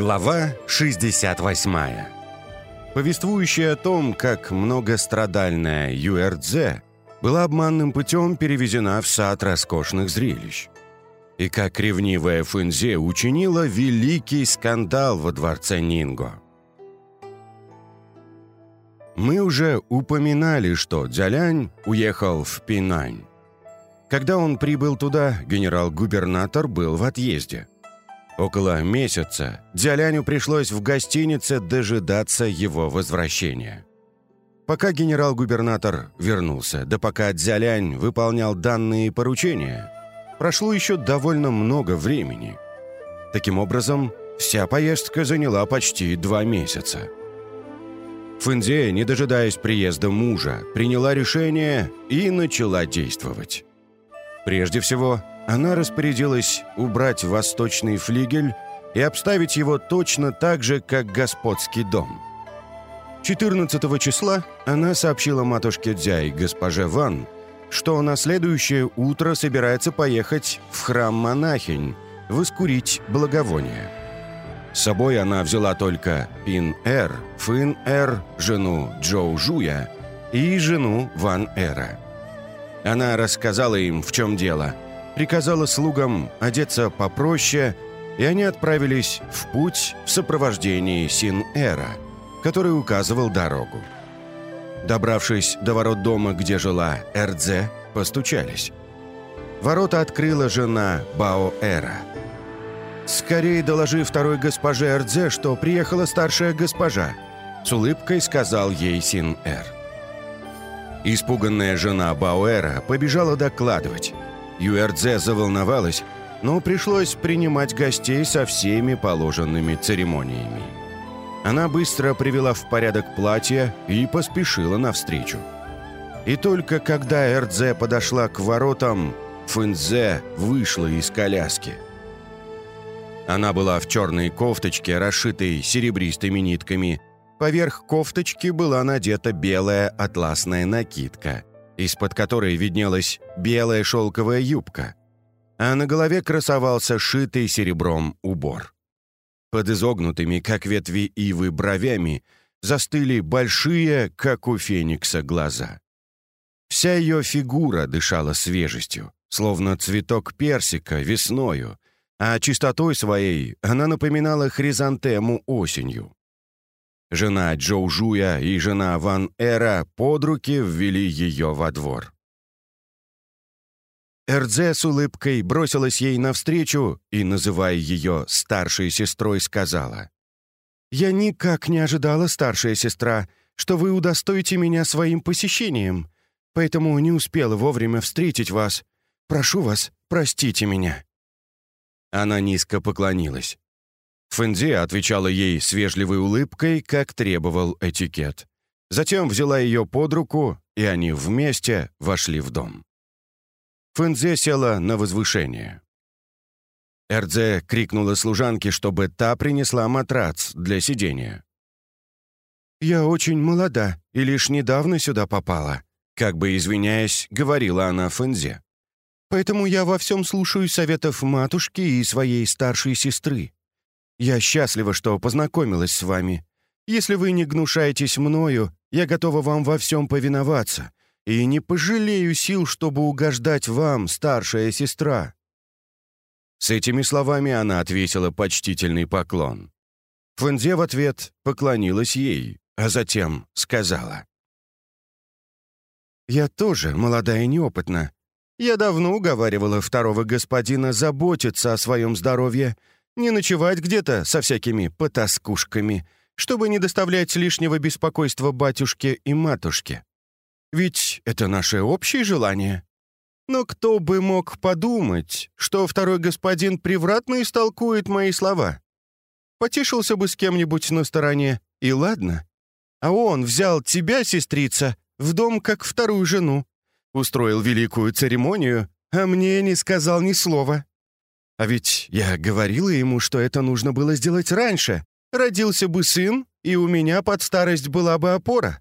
Глава 68 Повествующая о том, как многострадальная Юэрдзе была обманным путем перевезена в сад роскошных зрелищ. И как ревнивая Фэнзе учинила великий скандал во дворце Нинго. Мы уже упоминали, что Дзялянь уехал в Пинань. Когда он прибыл туда, генерал-губернатор был в отъезде. Около месяца Дзяляню пришлось в гостинице дожидаться его возвращения. Пока генерал-губернатор вернулся, да пока Дзялянь выполнял данные поручения, прошло еще довольно много времени. Таким образом, вся поездка заняла почти два месяца. Фэнзе, не дожидаясь приезда мужа, приняла решение и начала действовать. Прежде всего, она распорядилась убрать восточный флигель и обставить его точно так же, как господский дом. 14 числа она сообщила матушке Дзя и госпоже Ван, что на следующее утро собирается поехать в храм монахинь, воскурить благовоние. С собой она взяла только Пин-Эр, Фын-Эр, жену Джоу Жуя и жену Ван-Эра. Она рассказала им, в чем дело – приказала слугам одеться попроще, и они отправились в путь в сопровождении Син-Эра, который указывал дорогу. Добравшись до ворот дома, где жила Эрдзе, постучались. Ворота открыла жена Бао-Эра. «Скорее доложи второй госпоже Эрдзе, что приехала старшая госпожа», с улыбкой сказал ей Син-Эр. Испуганная жена Бауэра побежала докладывать. Юэрдзе заволновалась, но пришлось принимать гостей со всеми положенными церемониями. Она быстро привела в порядок платье и поспешила навстречу. И только когда Эрдзе подошла к воротам, Фэнзе вышла из коляски. Она была в черной кофточке, расшитой серебристыми нитками. Поверх кофточки была надета белая атласная накидка – из-под которой виднелась белая шелковая юбка, а на голове красовался шитый серебром убор. Под изогнутыми, как ветви ивы, бровями застыли большие, как у феникса, глаза. Вся ее фигура дышала свежестью, словно цветок персика весною, а чистотой своей она напоминала хризантему осенью. Жена Джоу Жуя и жена Ван Эра под руки ввели ее во двор. Эрдзе с улыбкой бросилась ей навстречу и, называя ее старшей сестрой, сказала, «Я никак не ожидала, старшая сестра, что вы удостоите меня своим посещением, поэтому не успела вовремя встретить вас. Прошу вас, простите меня». Она низко поклонилась. Фэнзи отвечала ей с вежливой улыбкой, как требовал этикет. Затем взяла ее под руку, и они вместе вошли в дом. Фэнзе села на возвышение. Эрдзе крикнула служанке, чтобы та принесла матрац для сидения. «Я очень молода и лишь недавно сюда попала», как бы извиняясь, говорила она Фэнзе. «Поэтому я во всем слушаю советов матушки и своей старшей сестры. Я счастлива, что познакомилась с вами. Если вы не гнушаетесь мною, я готова вам во всем повиноваться и не пожалею сил, чтобы угождать вам, старшая сестра». С этими словами она ответила почтительный поклон. Фэнзе в ответ поклонилась ей, а затем сказала. «Я тоже молодая и неопытна. Я давно уговаривала второго господина заботиться о своем здоровье не ночевать где-то со всякими потаскушками, чтобы не доставлять лишнего беспокойства батюшке и матушке. Ведь это наше общее желание. Но кто бы мог подумать, что второй господин превратно истолкует мои слова? Потешился бы с кем-нибудь на стороне, и ладно. А он взял тебя, сестрица, в дом как вторую жену, устроил великую церемонию, а мне не сказал ни слова. А ведь я говорила ему, что это нужно было сделать раньше. Родился бы сын, и у меня под старость была бы опора.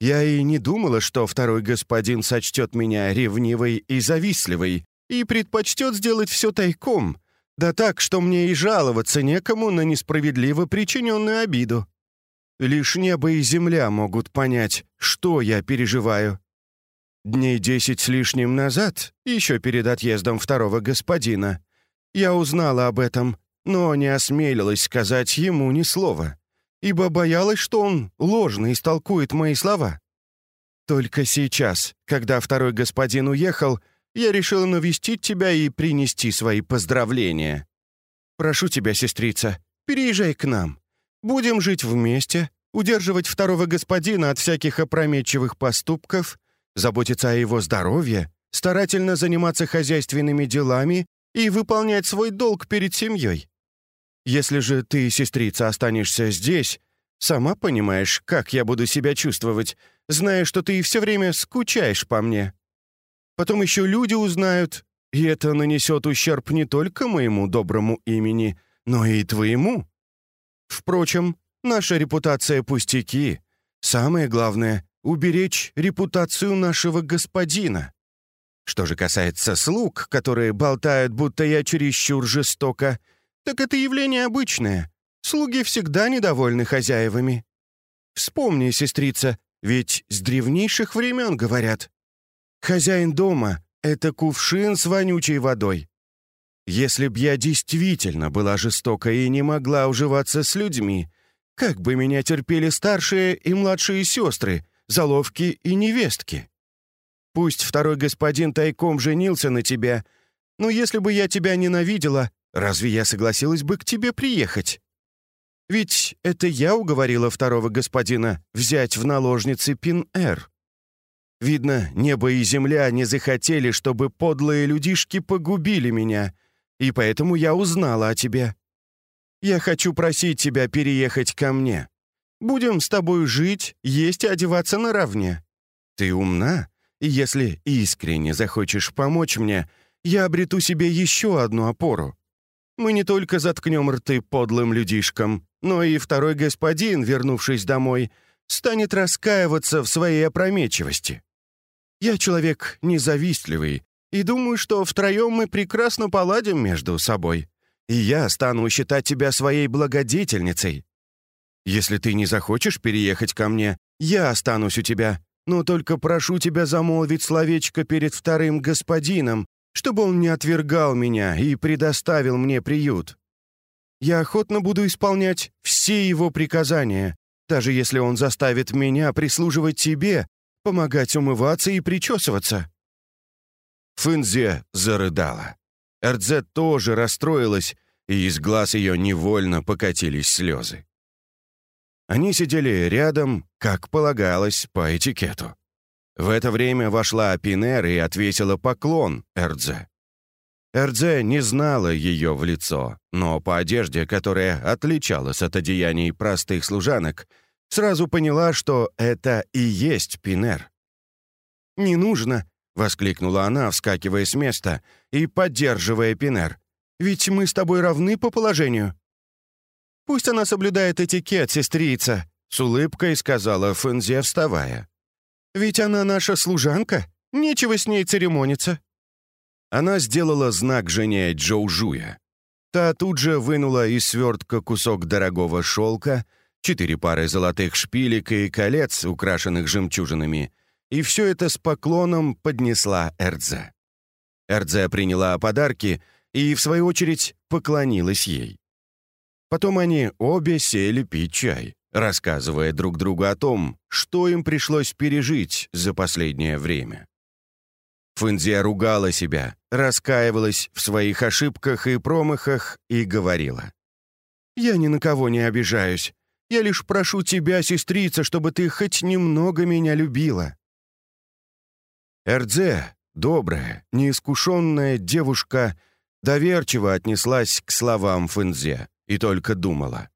Я и не думала, что второй господин сочтет меня ревнивой и завистливой и предпочтет сделать все тайком, Да так, что мне и жаловаться некому на несправедливо причиненную обиду. Лишь небо и земля могут понять, что я переживаю. Дней десять с лишним назад, еще перед отъездом второго господина, я узнала об этом, но не осмелилась сказать ему ни слова, ибо боялась, что он ложно истолкует мои слова. Только сейчас, когда второй господин уехал, я решила навестить тебя и принести свои поздравления. Прошу тебя, сестрица, переезжай к нам. Будем жить вместе, удерживать второго господина от всяких опрометчивых поступков, заботиться о его здоровье, старательно заниматься хозяйственными делами и выполнять свой долг перед семьей. Если же ты, сестрица, останешься здесь, сама понимаешь, как я буду себя чувствовать, зная, что ты все время скучаешь по мне. Потом еще люди узнают, и это нанесет ущерб не только моему доброму имени, но и твоему. Впрочем, наша репутация пустяки. Самое главное — уберечь репутацию нашего господина. Что же касается слуг, которые болтают, будто я чересчур жестоко, так это явление обычное. Слуги всегда недовольны хозяевами. Вспомни, сестрица, ведь с древнейших времен говорят. Хозяин дома — это кувшин с вонючей водой. Если б я действительно была жестока и не могла уживаться с людьми, как бы меня терпели старшие и младшие сестры, заловки и невестки? Пусть второй господин тайком женился на тебя, но если бы я тебя ненавидела, разве я согласилась бы к тебе приехать? Ведь это я уговорила второго господина взять в наложницы Пин-Эр. Видно, небо и земля не захотели, чтобы подлые людишки погубили меня, и поэтому я узнала о тебе. Я хочу просить тебя переехать ко мне. Будем с тобой жить, есть и одеваться наравне. Ты умна, если искренне захочешь помочь мне, я обрету себе еще одну опору. Мы не только заткнем рты подлым людишкам, но и второй господин, вернувшись домой, станет раскаиваться в своей опрометчивости. Я человек независтливый, и думаю, что втроем мы прекрасно поладим между собой, и я стану считать тебя своей благодетельницей. Если ты не захочешь переехать ко мне, я останусь у тебя, но только прошу тебя замолвить словечко перед вторым господином, чтобы он не отвергал меня и предоставил мне приют. Я охотно буду исполнять все его приказания, даже если он заставит меня прислуживать тебе, помогать умываться и причесываться». Фэнзе зарыдала. Эрдзе тоже расстроилась, и из глаз ее невольно покатились слезы. Они сидели рядом, как полагалось, по этикету. В это время вошла Пинер и отвесила поклон Эрдзе. Эрдзе не знала ее в лицо, но по одежде, которая отличалась от одеяний простых служанок, сразу поняла, что это и есть Пинер. «Не нужно!» — воскликнула она, вскакивая с места и поддерживая Пинер. «Ведь мы с тобой равны по положению». «Пусть она соблюдает этикет, сестрица», — с улыбкой сказала Фэнзе, вставая. «Ведь она наша служанка, нечего с ней церемониться». Она сделала знак жене Джоужуя. Та тут же вынула из свертка кусок дорогого шелка, четыре пары золотых шпилек и колец, украшенных жемчужинами, и все это с поклоном поднесла Эрдзе. Эрдзе приняла подарки и, в свою очередь, поклонилась ей. Потом они обе сели пить чай, рассказывая друг другу о том, что им пришлось пережить за последнее время. Фэнзия ругала себя, раскаивалась в своих ошибках и промахах и говорила. «Я ни на кого не обижаюсь. Я лишь прошу тебя, сестрица, чтобы ты хоть немного меня любила». Эрдзе, добрая, неискушенная девушка, доверчиво отнеслась к словам Фэнзе и только думала.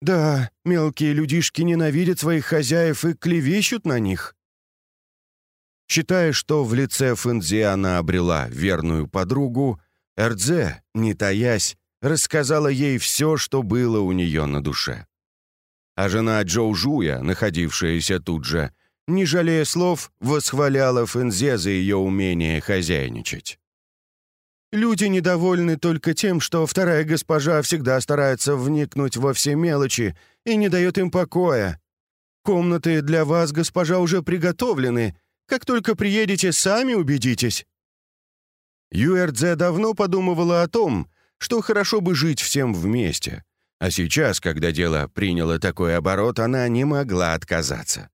«Да, мелкие людишки ненавидят своих хозяев и клевещут на них». Считая, что в лице Фэнзи она обрела верную подругу, Эрдзе, не таясь, рассказала ей все, что было у нее на душе. А жена Джоу Жуя, находившаяся тут же, не жалея слов, восхваляла Фэнзе за ее умение хозяйничать. Люди недовольны только тем, что вторая госпожа всегда старается вникнуть во все мелочи и не дает им покоя. Комнаты для вас, госпожа, уже приготовлены. Как только приедете, сами убедитесь». Юэрдзе давно подумывала о том, что хорошо бы жить всем вместе. А сейчас, когда дело приняло такой оборот, она не могла отказаться.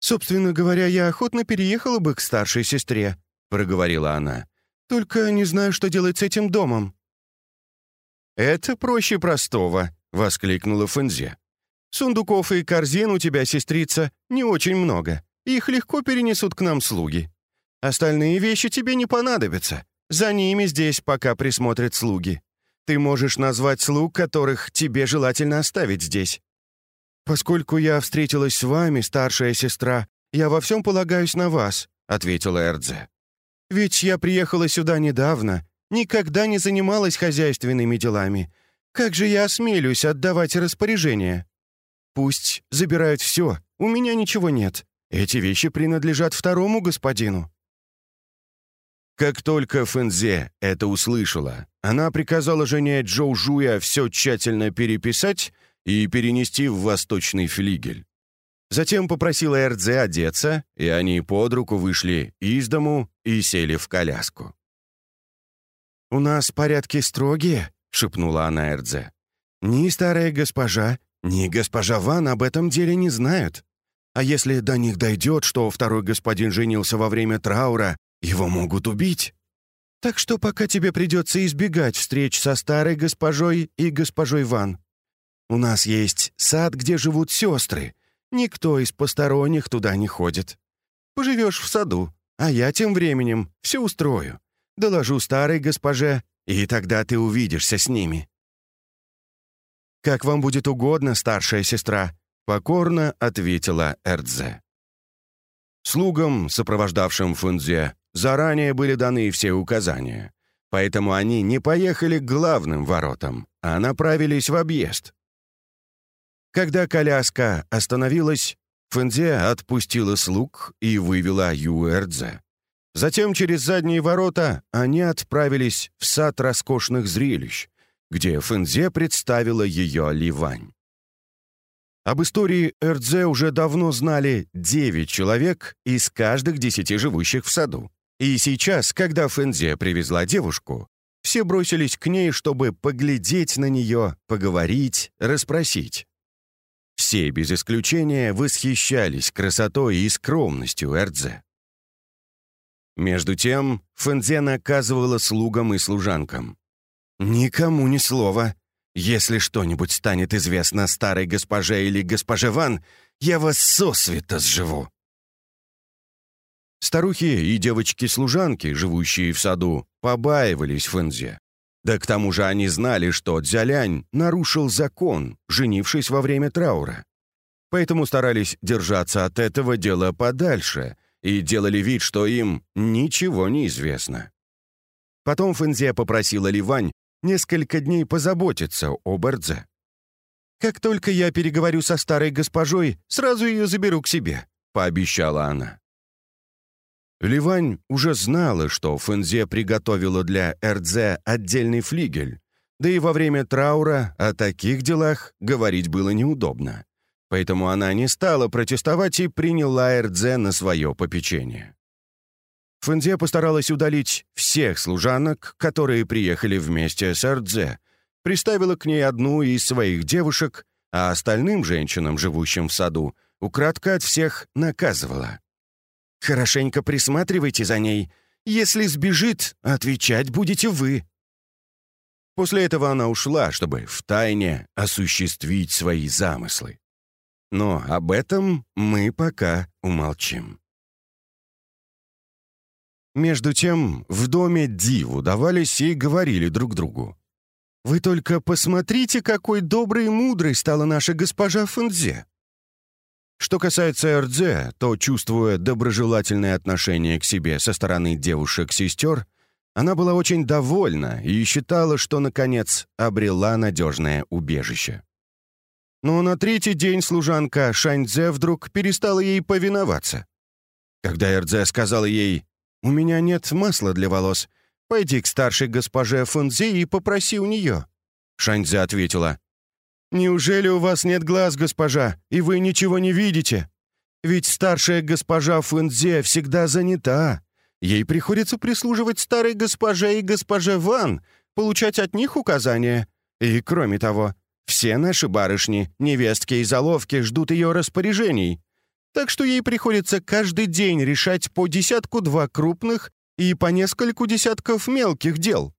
«Собственно говоря, я охотно переехала бы к старшей сестре», — проговорила она. «Только не знаю, что делать с этим домом». «Это проще простого», — воскликнула Фэнзе. «Сундуков и корзин у тебя, сестрица, не очень много. Их легко перенесут к нам слуги. Остальные вещи тебе не понадобятся. За ними здесь пока присмотрят слуги. Ты можешь назвать слуг, которых тебе желательно оставить здесь. Поскольку я встретилась с вами, старшая сестра, я во всем полагаюсь на вас», — ответила Эрдзе. «Ведь я приехала сюда недавно, никогда не занималась хозяйственными делами. Как же я осмелюсь отдавать распоряжения? Пусть забирают все, у меня ничего нет. Эти вещи принадлежат второму господину». Как только Фэнзе это услышала, она приказала жене Джоу Жуя все тщательно переписать и перенести в восточный флигель. Затем попросила Эрдзе одеться, и они под руку вышли из дому и сели в коляску. «У нас порядки строгие», — шепнула она Эрдзе. «Ни старая госпожа, ни госпожа Ван об этом деле не знают. А если до них дойдет, что второй господин женился во время траура его могут убить. Так что пока тебе придется избегать встреч со старой госпожой и госпожой Ван. У нас есть сад, где живут сестры. Никто из посторонних туда не ходит. Поживешь в саду, а я тем временем все устрою. Доложу старой госпоже, и тогда ты увидишься с ними». «Как вам будет угодно, старшая сестра», — покорно ответила Эрдзе. Слугам, сопровождавшим Фунзе, Заранее были даны все указания. Поэтому они не поехали к главным воротам, а направились в объезд. Когда коляска остановилась, Фэнзе отпустила слуг и вывела Юэрдзе. Затем через задние ворота они отправились в сад роскошных зрелищ, где Фэнзе представила ее Ливань. Об истории Эрдзе уже давно знали девять человек из каждых десяти живущих в саду. И сейчас, когда Фэнзе привезла девушку, все бросились к ней, чтобы поглядеть на нее, поговорить, расспросить. Все, без исключения, восхищались красотой и скромностью Эрдзе. Между тем, Фэнзе наказывала слугам и служанкам. «Никому ни слова. Если что-нибудь станет известно старой госпоже или госпоже Ван, я вас сосвета сживу». Старухи и девочки-служанки, живущие в саду, побаивались Фэнзе. Да к тому же они знали, что Дзялянь нарушил закон, женившись во время траура. Поэтому старались держаться от этого дела подальше и делали вид, что им ничего не известно. Потом Фэнзе попросила Ливань несколько дней позаботиться о Эрдзе. «Как только я переговорю со старой госпожой, сразу ее заберу к себе», — пообещала она. Ливань уже знала, что Фэнзе приготовила для Эрдзе отдельный флигель, да и во время траура о таких делах говорить было неудобно. Поэтому она не стала протестовать и приняла Эрдзе на свое попечение. Фэнзе постаралась удалить всех служанок, которые приехали вместе с Эрдзе, приставила к ней одну из своих девушек, а остальным женщинам, живущим в саду, украдко от всех наказывала. Хорошенько присматривайте за ней. Если сбежит, отвечать будете вы». После этого она ушла, чтобы втайне осуществить свои замыслы. Но об этом мы пока умолчим. Между тем, в доме диву давались и говорили друг другу. «Вы только посмотрите, какой доброй и мудрой стала наша госпожа Фэнзе. Что касается Эрдзе, то, чувствуя доброжелательное отношение к себе со стороны девушек-сестер, она была очень довольна и считала, что, наконец, обрела надежное убежище. Но на третий день служанка Шаньдзе вдруг перестала ей повиноваться. Когда Эрдзе сказала ей «У меня нет масла для волос, Пойди к старшей госпоже Фунзе и попроси у нее». Шаньзе ответила. «Неужели у вас нет глаз, госпожа, и вы ничего не видите? Ведь старшая госпожа Фунзе всегда занята. Ей приходится прислуживать старой госпоже и госпоже Ван, получать от них указания. И, кроме того, все наши барышни, невестки и заловки ждут ее распоряжений. Так что ей приходится каждый день решать по десятку-два крупных и по нескольку десятков мелких дел.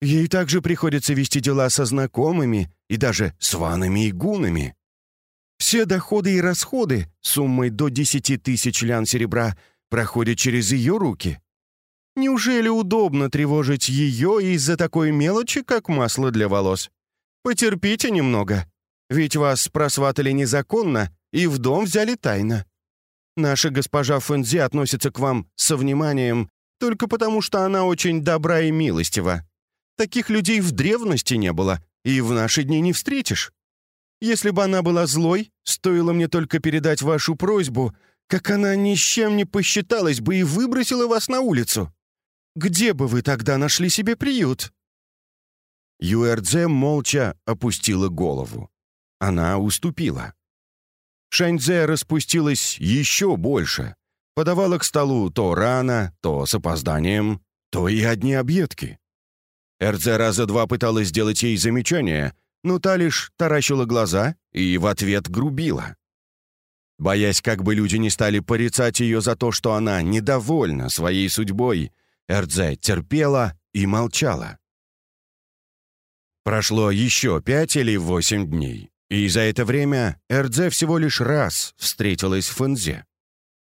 Ей также приходится вести дела со знакомыми и даже с ванами и гунами. Все доходы и расходы суммой до 10 тысяч лян серебра проходят через ее руки. Неужели удобно тревожить ее из-за такой мелочи, как масло для волос? Потерпите немного, ведь вас просватали незаконно и в дом взяли тайно. Наша госпожа Фэнзи относится к вам со вниманием только потому, что она очень добра и милостива. Таких людей в древности не было, и в наши дни не встретишь. Если бы она была злой, стоило мне только передать вашу просьбу, как она ни с чем не посчиталась бы и выбросила вас на улицу. Где бы вы тогда нашли себе приют?» Юэрдзе молча опустила голову. Она уступила. Шаньзе распустилась еще больше, подавала к столу то рано, то с опозданием, то и одни объедки. Эрдзе раза два пыталась сделать ей замечание, но та лишь таращила глаза и в ответ грубила. Боясь, как бы люди не стали порицать ее за то, что она недовольна своей судьбой, Эрдзе терпела и молчала. Прошло еще пять или восемь дней, и за это время Эрдзе всего лишь раз встретилась с Фэнзе.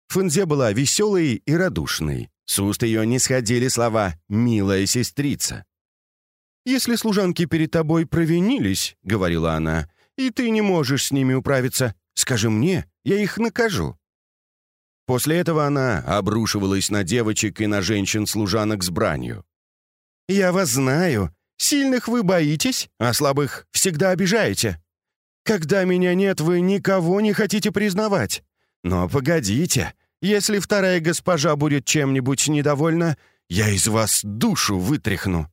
Фэнзе была веселой и радушной, с уст ее не сходили слова «милая сестрица». «Если служанки перед тобой провинились, — говорила она, — и ты не можешь с ними управиться, скажи мне, я их накажу». После этого она обрушивалась на девочек и на женщин-служанок с бранью. «Я вас знаю. Сильных вы боитесь, а слабых всегда обижаете. Когда меня нет, вы никого не хотите признавать. Но погодите, если вторая госпожа будет чем-нибудь недовольна, я из вас душу вытряхну».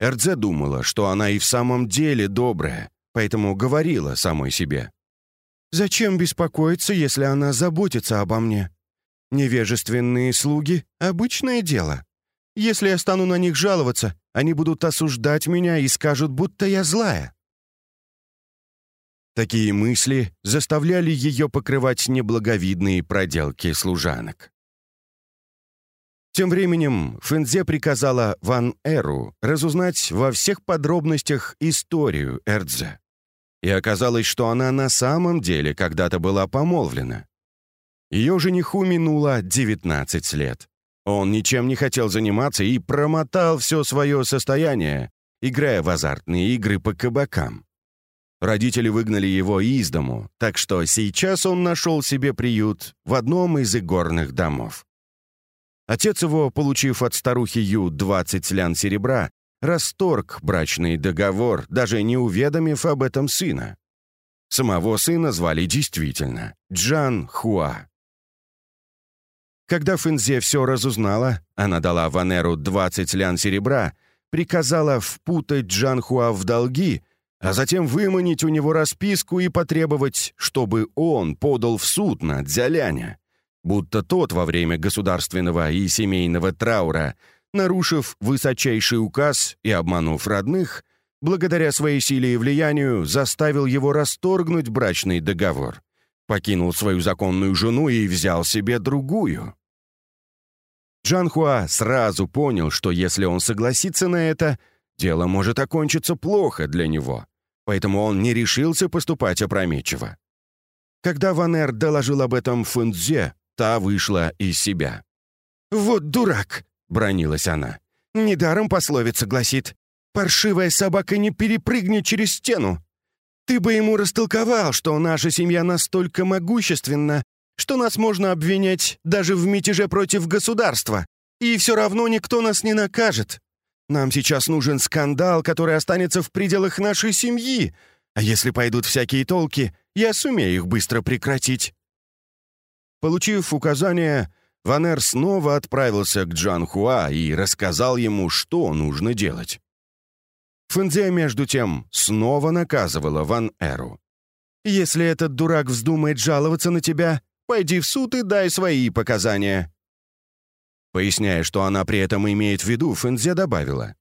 Эрдзе думала, что она и в самом деле добрая, поэтому говорила самой себе. «Зачем беспокоиться, если она заботится обо мне? Невежественные слуги — обычное дело. Если я стану на них жаловаться, они будут осуждать меня и скажут, будто я злая». Такие мысли заставляли ее покрывать неблаговидные проделки служанок. Тем временем Фэнзе приказала Ван Эру разузнать во всех подробностях историю Эрдзе. И оказалось, что она на самом деле когда-то была помолвлена. Ее жениху минуло 19 лет. Он ничем не хотел заниматься и промотал все свое состояние, играя в азартные игры по кабакам. Родители выгнали его из дому, так что сейчас он нашел себе приют в одном из игорных домов. Отец его, получив от старухи Ю 20 лян серебра, расторг брачный договор, даже не уведомив об этом сына. Самого сына звали действительно Джан Хуа. Когда Фэнзе все разузнала, она дала Ванеру 20 лян серебра, приказала впутать Джан Хуа в долги, а затем выманить у него расписку и потребовать, чтобы он подал в суд на Дзяляня будто тот во время государственного и семейного траура, нарушив высочайший указ и обманув родных, благодаря своей силе и влиянию заставил его расторгнуть брачный договор, покинул свою законную жену и взял себе другую. Джанхуа сразу понял, что если он согласится на это, дело может окончиться плохо для него, поэтому он не решился поступать опрометчиво. Когда Ванер доложил об этом Фэнзе, Та вышла из себя. «Вот дурак!» — бронилась она. «Недаром пословица гласит. Паршивая собака не перепрыгнет через стену. Ты бы ему растолковал, что наша семья настолько могущественна, что нас можно обвинять даже в мятеже против государства, и все равно никто нас не накажет. Нам сейчас нужен скандал, который останется в пределах нашей семьи, а если пойдут всякие толки, я сумею их быстро прекратить». Получив указание, Ванер снова отправился к Джан Хуа и рассказал ему, что нужно делать. Фэнзе, между тем, снова наказывала Ван Эру. «Если этот дурак вздумает жаловаться на тебя, пойди в суд и дай свои показания». Поясняя, что она при этом имеет в виду, Фэнзе добавила.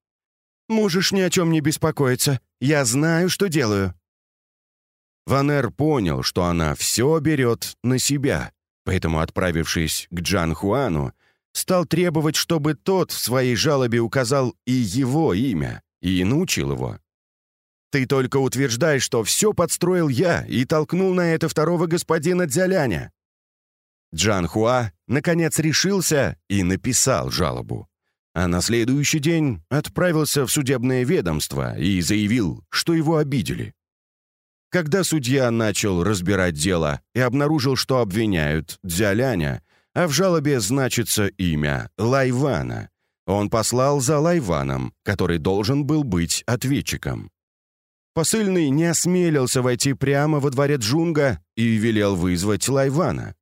«Можешь ни о чем не беспокоиться. Я знаю, что делаю». Ванер понял, что она все берет на себя, Поэтому, отправившись к Джан Хуану, стал требовать, чтобы тот в своей жалобе указал и его имя, и научил его. «Ты только утверждай, что все подстроил я и толкнул на это второго господина Дзяляня». Джан Хуа, наконец, решился и написал жалобу. А на следующий день отправился в судебное ведомство и заявил, что его обидели. Когда судья начал разбирать дело и обнаружил, что обвиняют Дзяляня, а в жалобе значится имя Лайвана, он послал за Лайваном, который должен был быть ответчиком. Посыльный не осмелился войти прямо во дворе Джунга и велел вызвать Лайвана.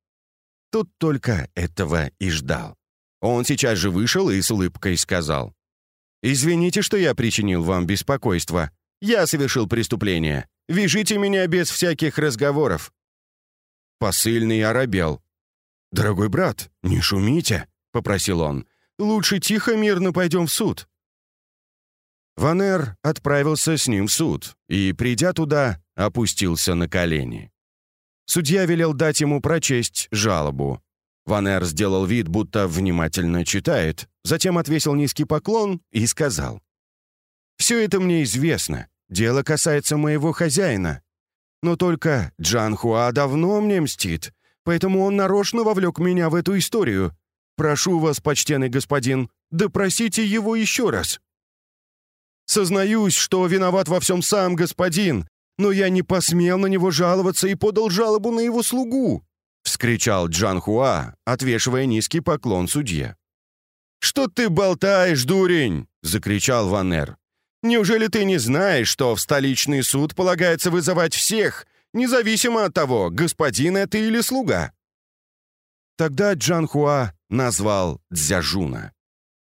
Тут только этого и ждал. Он сейчас же вышел и с улыбкой сказал. «Извините, что я причинил вам беспокойство. Я совершил преступление. Вяжите меня без всяких разговоров». Посыльный оробел. «Дорогой брат, не шумите», — попросил он. «Лучше тихо мирно пойдем в суд». Ванер отправился с ним в суд и, придя туда, опустился на колени. Судья велел дать ему прочесть жалобу. Ванер сделал вид, будто внимательно читает, затем отвесил низкий поклон и сказал. «Все это мне известно. Дело касается моего хозяина. Но только Джан Хуа давно мне мстит, поэтому он нарочно вовлек меня в эту историю. Прошу вас, почтенный господин, допросите его еще раз». «Сознаюсь, что виноват во всем сам господин, но я не посмел на него жаловаться и подал жалобу на его слугу», — вскричал Джан Хуа, отвешивая низкий поклон судье. «Что ты болтаешь, дурень?» — закричал Ванер. Неужели ты не знаешь, что в столичный суд полагается вызывать всех, независимо от того, господин это или слуга?» Тогда Джан Хуа назвал Дзяжуна.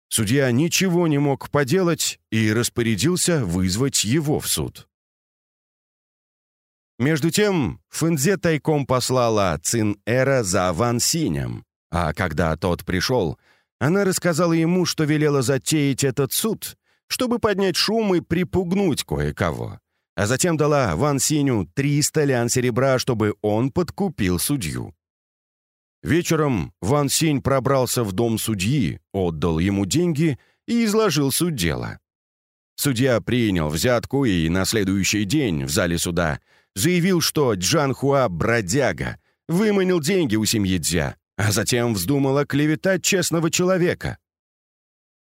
Судья ничего не мог поделать и распорядился вызвать его в суд. Между тем, Фэнзе тайком послала Цин-Эра за Ван Синем, а когда тот пришел, она рассказала ему, что велела затеять этот суд чтобы поднять шум и припугнуть кое-кого. А затем дала Ван Синю 300 лян серебра, чтобы он подкупил судью. Вечером Ван Синь пробрался в дом судьи, отдал ему деньги и изложил суть дела. Судья принял взятку и на следующий день в зале суда заявил, что Джан Хуа — бродяга, выманил деньги у семьи Дзя, а затем вздумал оклеветать честного человека.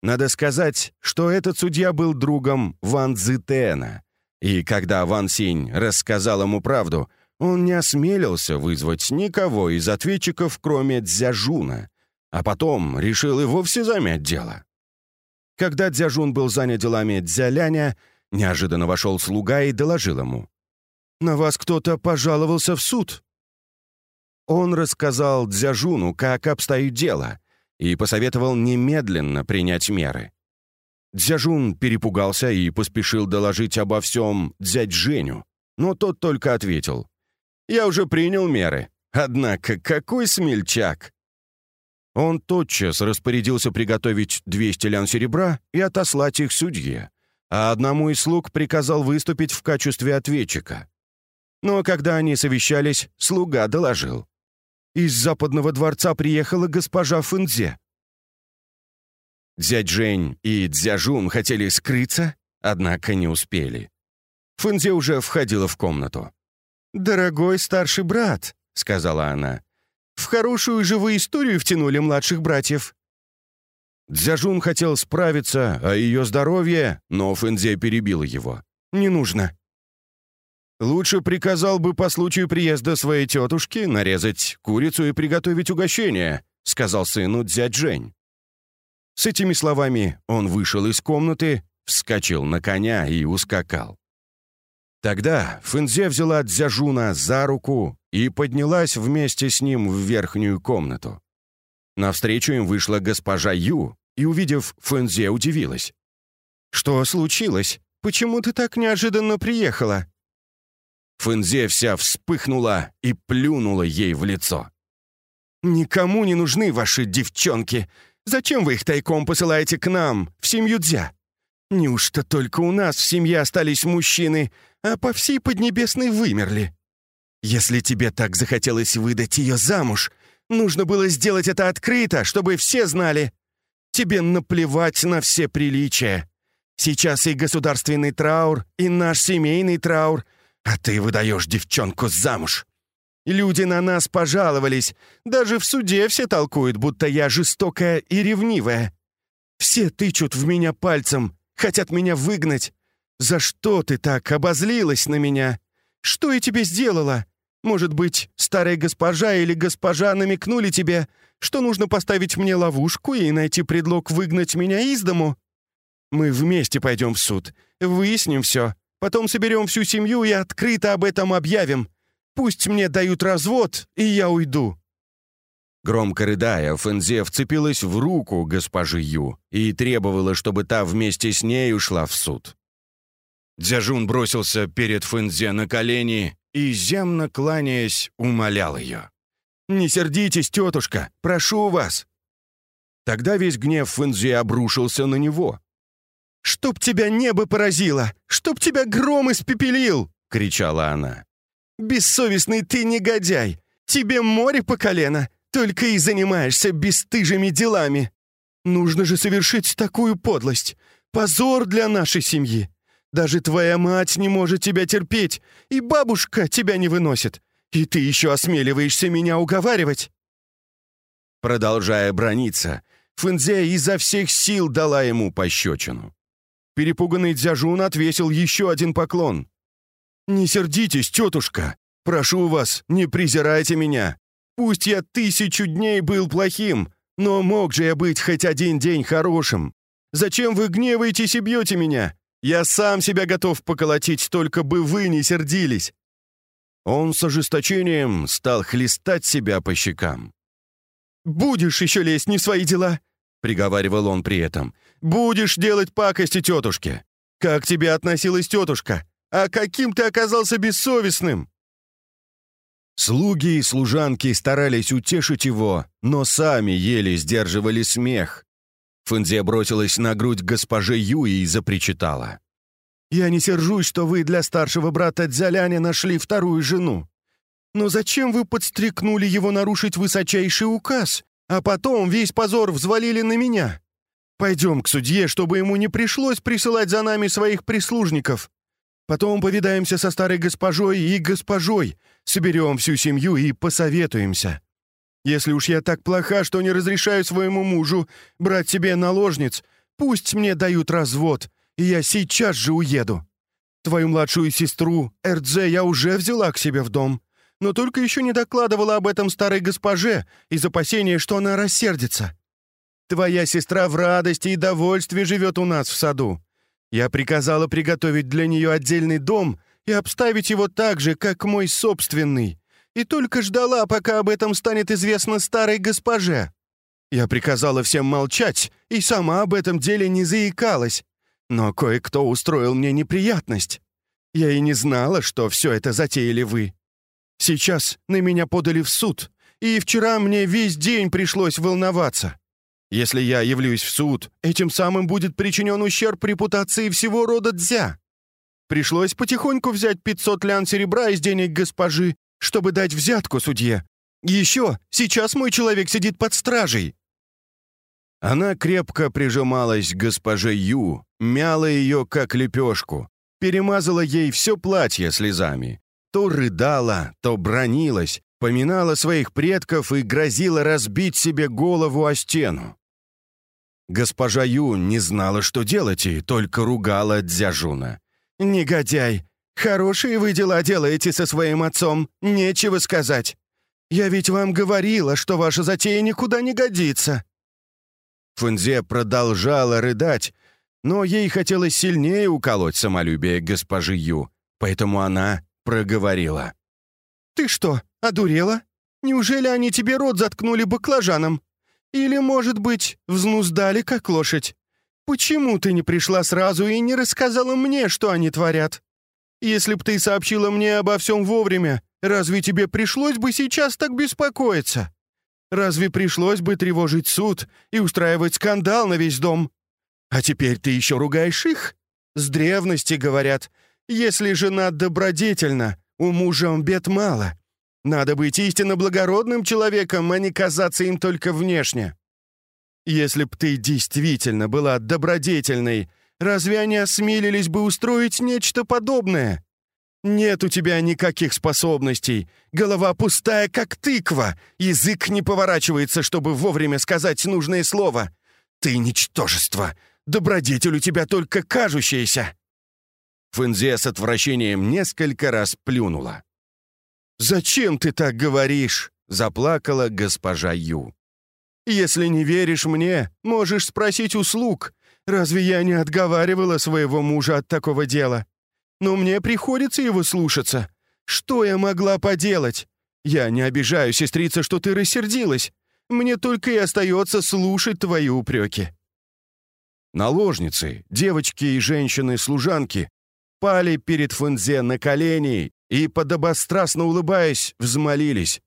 Надо сказать, что этот судья был другом Ван Цзитена. И когда Ван Синь рассказал ему правду, он не осмелился вызвать никого из ответчиков, кроме Дзяжуна, а потом решил и вовсе замять дело. Когда Дзяжун был занят делами Дзяляня, неожиданно вошел слуга и доложил ему. «На вас кто-то пожаловался в суд». Он рассказал Дзяжуну, как обстоит дело, и посоветовал немедленно принять меры. Дзяжун перепугался и поспешил доложить обо всем дядь Женю, но тот только ответил. «Я уже принял меры. Однако какой смельчак!» Он тотчас распорядился приготовить 200 лян серебра и отослать их судье, а одному из слуг приказал выступить в качестве ответчика. Но когда они совещались, слуга доложил. Из западного дворца приехала госпожа Фэнзе». Дядь Жень и Дзяжун хотели скрыться, однако не успели. Фэнзе уже входила в комнату. «Дорогой старший брат», — сказала она, — «в хорошую живую историю втянули младших братьев». Дзяжун хотел справиться о ее здоровье, но Фэнзе перебил его. «Не нужно. Лучше приказал бы по случаю приезда своей тетушки нарезать курицу и приготовить угощение», — сказал сыну дядь Жень. С этими словами он вышел из комнаты, вскочил на коня и ускакал. Тогда Фэнзе взяла Дзяжуна за руку и поднялась вместе с ним в верхнюю комнату. Навстречу им вышла госпожа Ю и, увидев Фэнзе, удивилась. «Что случилось? Почему ты так неожиданно приехала?» Фэнзе вся вспыхнула и плюнула ей в лицо. «Никому не нужны ваши девчонки. Зачем вы их тайком посылаете к нам, в семью Дзя? Неужто только у нас в семье остались мужчины, а по всей Поднебесной вымерли? Если тебе так захотелось выдать ее замуж, нужно было сделать это открыто, чтобы все знали. Тебе наплевать на все приличия. Сейчас и государственный траур, и наш семейный траур, а ты выдаешь девчонку замуж. Люди на нас пожаловались. Даже в суде все толкуют, будто я жестокая и ревнивая. Все тычут в меня пальцем, хотят меня выгнать. За что ты так обозлилась на меня? Что я тебе сделала? Может быть, старая госпожа или госпожа намекнули тебе, что нужно поставить мне ловушку и найти предлог выгнать меня из дому? Мы вместе пойдем в суд, выясним все, потом соберем всю семью и открыто об этом объявим. Пусть мне дают развод, и я уйду». Громко рыдая, Фэнзе вцепилась в руку госпожи Ю и требовала, чтобы та вместе с ней ушла в суд. Дзяжун бросился перед Фэнзе на колени и, земно кланяясь, умолял ее. «Не сердитесь, тетушка, прошу вас!» Тогда весь гнев Фэнзе обрушился на него. «Чтоб тебя небо поразило! Чтоб тебя гром испепелил!» — кричала она. «Бессовестный ты негодяй! Тебе море по колено, только и занимаешься бесстыжими делами! Нужно же совершить такую подлость! Позор для нашей семьи! Даже твоя мать не может тебя терпеть, и бабушка тебя не выносит, и ты еще осмеливаешься меня уговаривать!» Продолжая брониться, Фэнзе изо всех сил дала ему пощечину. Перепуганный Дзяжун отвесил еще один поклон. «Не сердитесь, тетушка! Прошу вас, не презирайте меня! Пусть я тысячу дней был плохим, но мог же я быть хоть один день хорошим! Зачем вы гневаетесь и бьете меня? Я сам себя готов поколотить, только бы вы не сердились!» Он с ожесточением стал хлестать себя по щекам. «Будешь еще лезть не в свои дела!» — приговаривал он при этом. «Будешь делать пакости тетушке! Как тебе относилась тетушка? А каким ты оказался бессовестным?» Слуги и служанки старались утешить его, но сами еле сдерживали смех. Фэнзе бросилась на грудь госпоже Юи и запричитала. «Я не сержусь, что вы для старшего брата Дзяляня нашли вторую жену. Но зачем вы подстрекнули его нарушить высочайший указ, а потом весь позор взвалили на меня? Пойдем к судье, чтобы ему не пришлось присылать за нами своих прислужников. Потом повидаемся со старой госпожой и госпожой, соберем всю семью и посоветуемся. Если уж я так плоха, что не разрешаю своему мужу брать себе наложниц, пусть мне дают развод, и я сейчас же уеду. Твою младшую сестру, Эрдзе, я уже взяла к себе в дом, но только еще не докладывала об этом старой госпоже из опасения, что она рассердится. Твоя сестра в радости и довольстве живет у нас в саду. Я приказала приготовить для нее отдельный дом и обставить его так же, как мой собственный, и только ждала, пока об этом станет известно старой госпоже. Я приказала всем молчать и сама об этом деле не заикалась, но кое-кто устроил мне неприятность. Я и не знала, что все это затеяли вы. Сейчас на меня подали в суд, и вчера мне весь день пришлось волноваться. Если я явлюсь в суд, этим самым будет причинен ущерб репутации всего рода Дзя. Пришлось потихоньку взять 500 лян серебра из денег госпожи, чтобы дать взятку судье. Еще сейчас мой человек сидит под стражей». Она крепко прижималась к госпоже Ю, мяла ее, как лепешку, перемазала ей все платье слезами. То рыдала, то бронилась, поминала своих предков и грозила разбить себе голову о стену. Госпожа Ю не знала, что делать, и только ругала Дзяжуна. «Негодяй! Хорошие вы дела делаете со своим отцом, нечего сказать. Я ведь вам говорила, что ваша затея никуда не годится». Фунзе продолжала рыдать, но ей хотелось сильнее уколоть самолюбие госпожи Ю, поэтому она проговорила. «Ты что, одурела? Неужели они тебе рот заткнули баклажаном? Или, может быть, взнуздали, как лошадь? Почему ты не пришла сразу и не рассказала мне, что они творят? Если б ты сообщила мне обо всем вовремя, разве тебе пришлось бы сейчас так беспокоиться? Разве пришлось бы тревожить суд и устраивать скандал на весь дом? А теперь ты еще ругаешь их? С древности говорят, если жена добродетельна, у мужа бед мало. Надо быть истинно благородным человеком, а не казаться им только внешне. Если б ты действительно была добродетельной, разве они осмелились бы устроить нечто подобное? Нет у тебя никаких способностей. Голова пустая, как тыква. Язык не поворачивается, чтобы вовремя сказать нужное слово. Ты ничтожество. Добродетель у тебя только кажущаяся. Фэнзе с отвращением несколько раз плюнула. «Зачем ты так говоришь?» — заплакала госпожа Ю. «Если не веришь мне, можешь спросить услуг. Разве я не отговаривала своего мужа от такого дела? Но мне приходится его слушаться. Что я могла поделать? Я не обижаю, сестрица, что ты рассердилась. Мне только и остается слушать твои упреки». Наложницы, девочки и женщины-служанки пали перед Фэнзе на колени и, подобострастно улыбаясь, взмолились.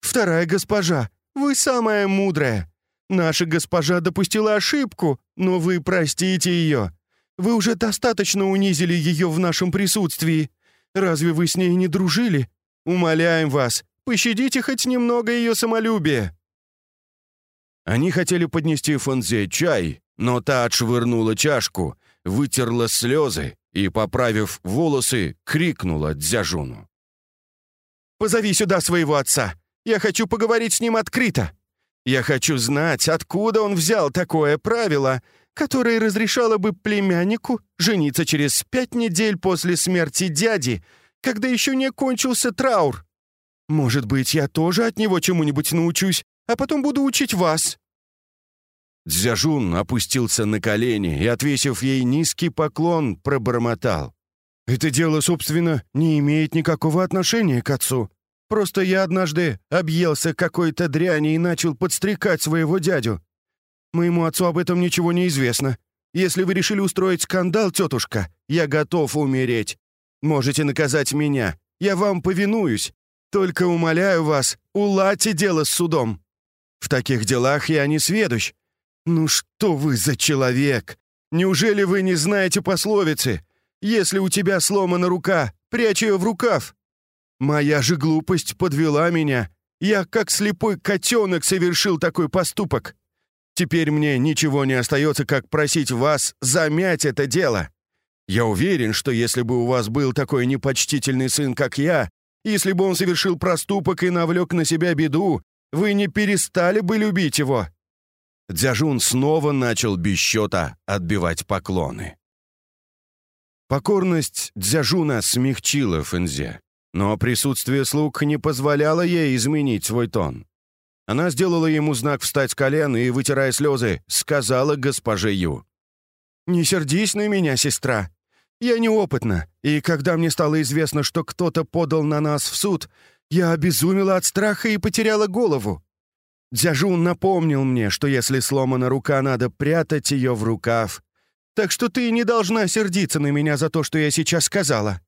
«Вторая госпожа, вы самая мудрая. Наша госпожа допустила ошибку, но вы простите ее. Вы уже достаточно унизили ее в нашем присутствии. Разве вы с ней не дружили? Умоляем вас, пощадите хоть немного ее самолюбия». Они хотели поднести Фонзе чай, но та отшвырнула чашку, вытерла слезы и, поправив волосы, крикнула Дзяжуну. «Позови сюда своего отца! Я хочу поговорить с ним открыто! Я хочу знать, откуда он взял такое правило, которое разрешало бы племяннику жениться через пять недель после смерти дяди, когда еще не кончился траур. Может быть, я тоже от него чему-нибудь научусь, а потом буду учить вас». Дзяжун опустился на колени и, отвесив ей низкий поклон, пробормотал. «Это дело, собственно, не имеет никакого отношения к отцу. Просто я однажды объелся какой-то дряни и начал подстрекать своего дядю. Моему отцу об этом ничего не известно. Если вы решили устроить скандал, тетушка, я готов умереть. Можете наказать меня. Я вам повинуюсь. Только умоляю вас, уладьте дело с судом. В таких делах я не сведущ, «Ну что вы за человек? Неужели вы не знаете пословицы? Если у тебя сломана рука, прячь ее в рукав. Моя же глупость подвела меня. Я, как слепой котенок, совершил такой поступок. Теперь мне ничего не остается, как просить вас замять это дело. Я уверен, что если бы у вас был такой непочтительный сын, как я, если бы он совершил проступок и навлек на себя беду, вы не перестали бы любить его. Дзяжун снова начал без счета отбивать поклоны. Покорность Дзяжуна смягчила Фэнзе, но присутствие слуг не позволяло ей изменить свой тон. Она сделала ему знак встать с колен и, вытирая слезы, сказала госпоже Ю. «Не сердись на меня, сестра. Я неопытна, и когда мне стало известно, что кто-то подал на нас в суд, я обезумела от страха и потеряла голову. Дзяжун напомнил мне, что если сломана рука, надо прятать ее в рукав. Так что ты не должна сердиться на меня за то, что я сейчас сказала.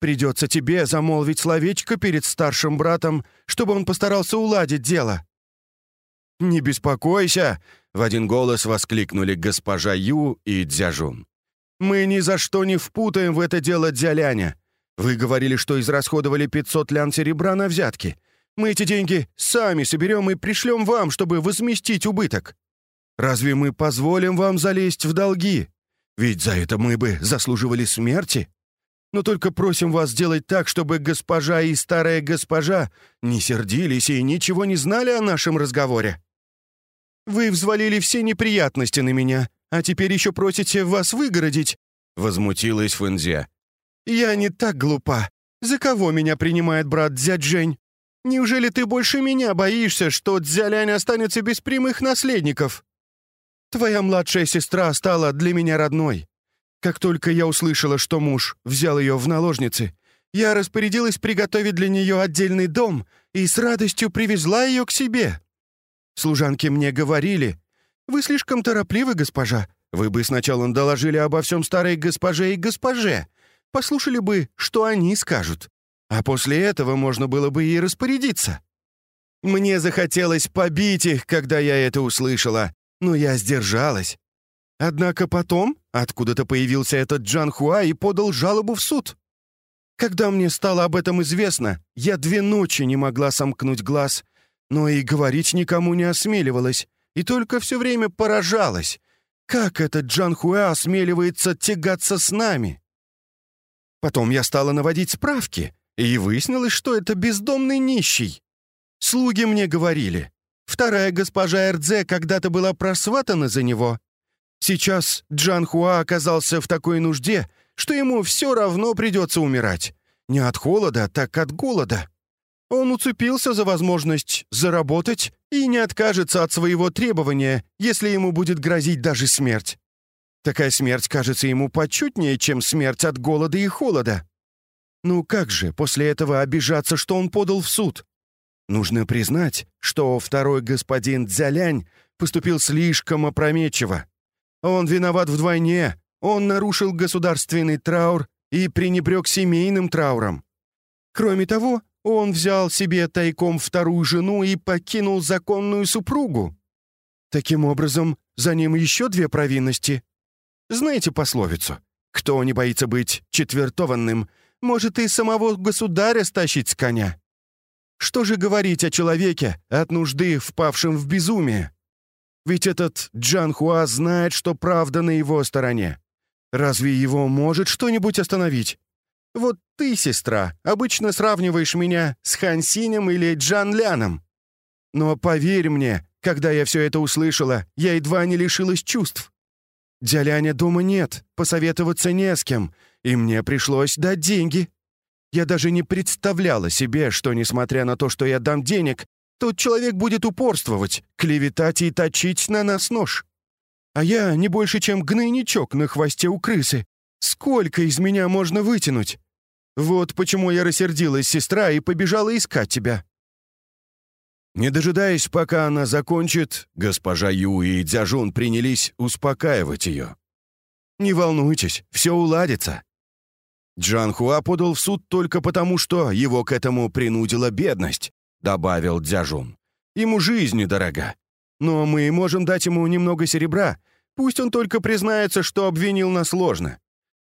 Придется тебе замолвить словечко перед старшим братом, чтобы он постарался уладить дело». «Не беспокойся!» — в один голос воскликнули госпожа Ю и Дзяжун. «Мы ни за что не впутаем в это дело Дзяляня. Вы говорили, что израсходовали 500 лян серебра на взятки. Мы эти деньги сами соберем и пришлем вам, чтобы возместить убыток. Разве мы позволим вам залезть в долги? Ведь за это мы бы заслуживали смерти. Но только просим вас сделать так, чтобы госпожа и старая госпожа не сердились и ничего не знали о нашем разговоре. Вы взвалили все неприятности на меня, а теперь еще просите вас выгородить», — возмутилась Фэнзя. «Я не так глупа. За кого меня принимает брат дядь Жень? Неужели ты больше меня боишься, что Дзялянь останется без прямых наследников? Твоя младшая сестра стала для меня родной. Как только я услышала, что муж взял ее в наложницы, я распорядилась приготовить для нее отдельный дом и с радостью привезла ее к себе. Служанки мне говорили, «Вы слишком торопливы, госпожа. Вы бы сначала доложили обо всем старой госпоже и госпоже. Послушали бы, что они скажут. А после этого можно было бы и распорядиться». Мне захотелось побить их, когда я это услышала, но я сдержалась. Однако потом откуда-то появился этот Джан Хуа и подал жалобу в суд. Когда мне стало об этом известно, я две ночи не могла сомкнуть глаз, но и говорить никому не осмеливалась, и только все время поражалась. Как этот Джан Хуа осмеливается тягаться с нами? Потом я стала наводить справки, и выяснилось, что это бездомный нищий. Слуги мне говорили. Вторая госпожа Эрдзе когда-то была просватана за него. Сейчас Джан Хуа оказался в такой нужде, что ему все равно придется умирать. Не от холода, так от голода. Он уцепился за возможность заработать и не откажется от своего требования, если ему будет грозить даже смерть. Такая смерть кажется ему почетнее, чем смерть от голода и холода. Ну как же после этого обижаться, что он подал в суд? Нужно признать, что второй господин Дзялянь поступил слишком опрометчиво. Он виноват вдвойне, он нарушил государственный траур и пренебрег семейным трауром. Кроме того, он взял себе тайком вторую жену и покинул законную супругу. Таким образом, за ним еще две провинности. Знаете пословицу? Кто не боится быть четвертованным, может и самого государя стащить с коня. Что же говорить о человеке, от нужды впавшем в безумие? Ведь этот Джан Хуа знает, что правда на его стороне. Разве его может что-нибудь остановить? Вот ты, сестра, обычно сравниваешь меня с Хан Синем или Джан Ляном. Но поверь мне, когда я все это услышала, я едва не лишилась чувств. Дяляня дома нет, посоветоваться не с кем, и мне пришлось дать деньги. Я даже не представляла себе, что, несмотря на то, что я дам денег, тот человек будет упорствовать, клеветать и точить на нас нож. А я не больше, чем гнойничок на хвосте у крысы. Сколько из меня можно вытянуть? Вот почему я рассердилась, сестра, и побежала искать тебя». Не дожидаясь, пока она закончит, госпожа Ю и Дзяжун принялись успокаивать ее. «Не волнуйтесь, все уладится. Джан Хуа подал в суд только потому, что его к этому принудила бедность», — добавил Дзяжун. «Ему жизнь недорога. Но мы можем дать ему немного серебра. Пусть он только признается, что обвинил нас ложно.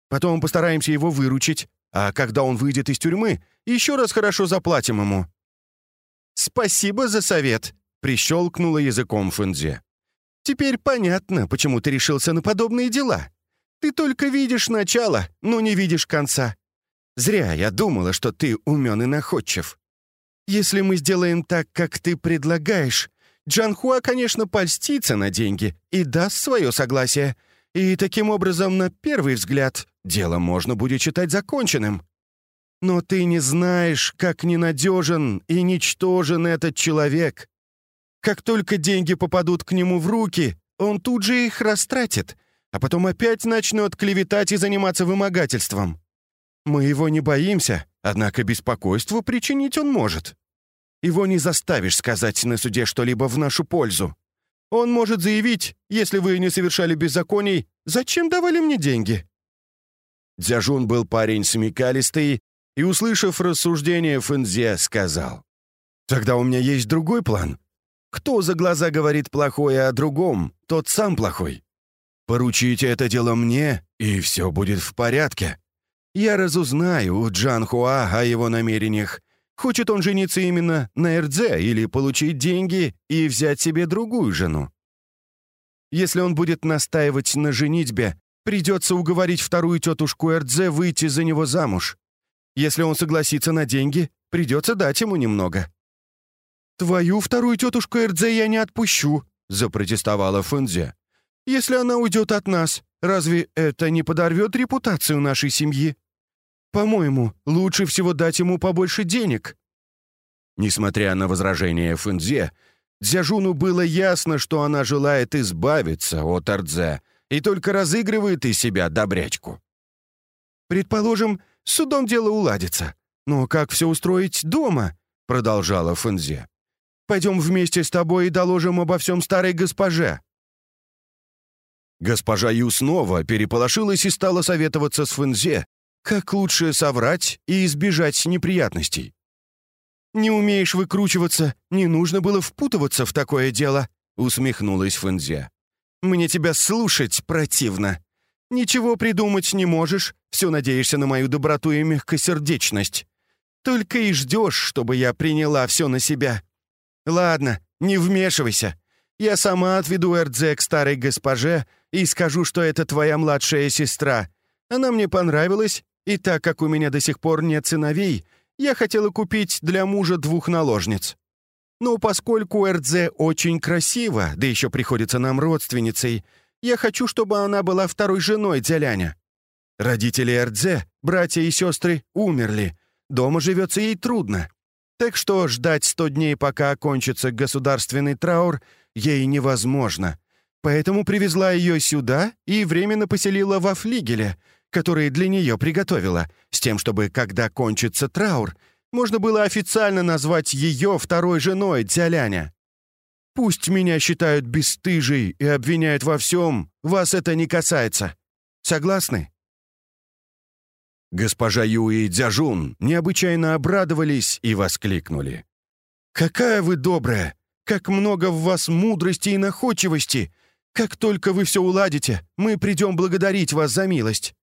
Потом постараемся его выручить, а когда он выйдет из тюрьмы, еще раз хорошо заплатим ему». «Спасибо за совет», — прищелкнула языком Фэнзе. «Теперь понятно, почему ты решился на подобные дела. Ты только видишь начало, но не видишь конца. Зря я думала, что ты умен и находчив. Если мы сделаем так, как ты предлагаешь, Джанхуа, конечно, польстится на деньги и даст свое согласие. И таким образом, на первый взгляд, дело можно будет считать законченным. Но ты не знаешь, как ненадежен и ничтожен этот человек. Как только деньги попадут к нему в руки, он тут же их растратит — а потом опять начнет клеветать и заниматься вымогательством. Мы его не боимся, однако беспокойство причинить он может. Его не заставишь сказать на суде что-либо в нашу пользу. Он может заявить, если вы не совершали беззаконий, зачем давали мне деньги?» Дзяжун был парень смекалистый и, услышав рассуждение Фэнзе, сказал, «Тогда у меня есть другой план. Кто за глаза говорит плохое о другом, тот сам плохой. Поручите это дело мне, и все будет в порядке. Я разузнаю у Джан Хуа о его намерениях. Хочет он жениться именно на Эрдзе или получить деньги и взять себе другую жену? Если он будет настаивать на женитьбе, придется уговорить вторую тетушку Эрдзе выйти за него замуж. Если он согласится на деньги, придется дать ему немного. «Твою вторую тетушку Эрдзе я не отпущу», — запротестовала Фэнзе. Если она уйдет от нас, разве это не подорвет репутацию нашей семьи? По-моему, лучше всего дать ему побольше денег». Несмотря на возражение Фэнзе, Дзяжуну было ясно, что она желает избавиться от Ардзе и только разыгрывает из себя добрячку. «Предположим, с судом дело уладится. Но как все устроить дома?» — продолжала Фэнзе. Пойдем вместе с тобой и доложим обо всем старой госпоже». Госпожа Ю снова переполошилась и стала советоваться с Фэнзе, как лучше соврать и избежать неприятностей. «Не умеешь выкручиваться, не нужно было впутываться в такое дело», — усмехнулась Фэнзе. «Мне тебя слушать противно. Ничего придумать не можешь, все надеешься на мою доброту и мягкосердечность. Только и ждешь, чтобы я приняла все на себя. Ладно, не вмешивайся. Я сама отведу Эрдзе к старой госпоже и скажу, что это твоя младшая сестра. Она мне понравилась, и так как у меня до сих пор нет сыновей, я хотела купить для мужа двух наложниц. Но поскольку Эрдзе очень красива, да еще приходится нам родственницей, я хочу, чтобы она была второй женой Дзяляня. Родители Эрдзе, братья и сестры, умерли. Дома живется ей трудно. Так что ждать сто дней, пока окончится государственный траур, ей невозможно. Поэтому привезла ее сюда и временно поселила во флигеле, который для нее приготовила, с тем, чтобы, когда кончится траур, можно было официально назвать ее второй женой Дзяляня. Пусть меня считают бесстыжей и обвиняют во всем, вас это не касается. Согласны?» Госпожа Ю и Дзяжун необычайно обрадовались и воскликнули. «Какая вы добрая! Как много в вас мудрости и находчивости! Как только вы все уладите, мы придем благодарить вас за милость!»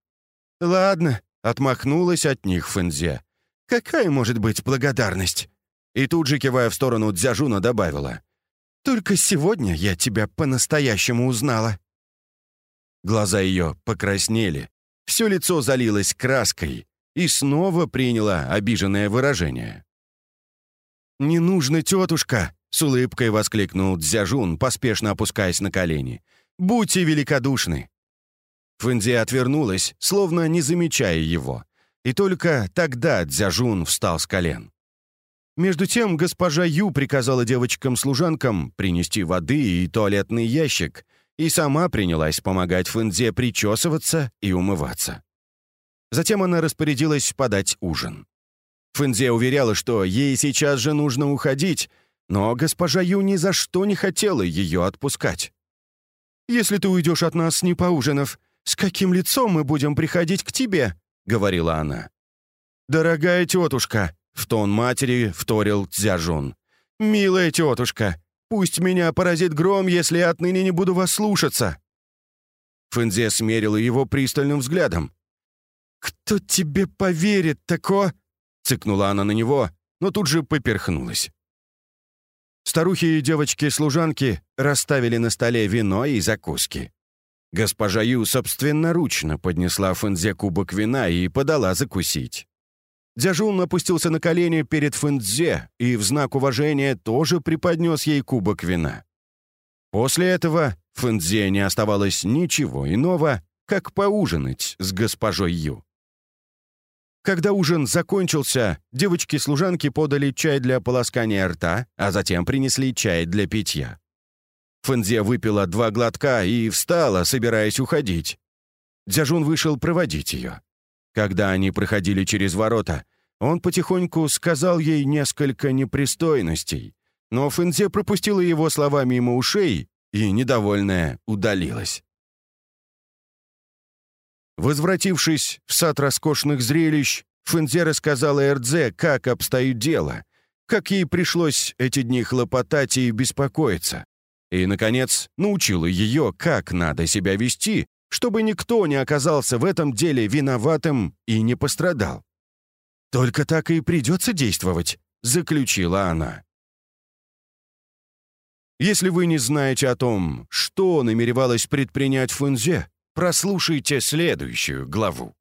«Ладно», — отмахнулась от них Фэнзе. «Какая может быть благодарность?» И тут же, кивая в сторону Дзяжуна, добавила. «Только сегодня я тебя по-настоящему узнала». Глаза ее покраснели, все лицо залилось краской и снова приняло обиженное выражение. «Не нужно, тетушка!» — с улыбкой воскликнул Дзяжун, поспешно опускаясь на колени. «Будьте великодушны!» Фэнзи отвернулась, словно не замечая его. И только тогда Дзяжун встал с колен. Между тем госпожа Ю приказала девочкам-служанкам принести воды и туалетный ящик, и сама принялась помогать Фэнзе причесываться и умываться. Затем она распорядилась подать ужин. Фэнзе уверяла, что ей сейчас же нужно уходить, но госпожа Ю ни за что не хотела ее отпускать. «Если ты уйдешь от нас, не поужинав, с каким лицом мы будем приходить к тебе?» — говорила она. «Дорогая тетушка», — в тон матери вторил Цзяжун. «Милая тетушка, Пусть меня поразит гром, если я отныне не буду вас слушаться!» Фэнзе смерила его пристальным взглядом. «Кто тебе поверит, тако?» — цыкнула она на него, но тут же поперхнулась. Старухи и девочки-служанки расставили на столе вино и закуски. Госпожа Ю собственноручно поднесла Фэнзе кубок вина и подала закусить. Дзяжун опустился на колени перед Фэнцзе и в знак уважения тоже преподнес ей кубок вина. После этого Фэнцзе не оставалось ничего иного, как поужинать с госпожой Ю. Когда ужин закончился, девочки-служанки подали чай для полоскания рта, а затем принесли чай для питья. Фэнзе выпила два глотка и встала, собираясь уходить. Дзяжун вышел проводить ее. Когда они проходили через ворота, он потихоньку сказал ей несколько непристойностей, но Фэнзе пропустила его слова мимо ушей и, недовольная, удалилась. Возвратившись в сад роскошных зрелищ, Фэнзе рассказала Эрдзе, как обстоит дело, как ей пришлось эти дни хлопотать и беспокоиться. И, наконец, научила ее, как надо себя вести, чтобы никто не оказался в этом деле виноватым и не пострадал. «Только так и придется действовать», — заключила она. Если вы не знаете о том, что намеревалась предпринять Фунзе, прослушайте следующую главу.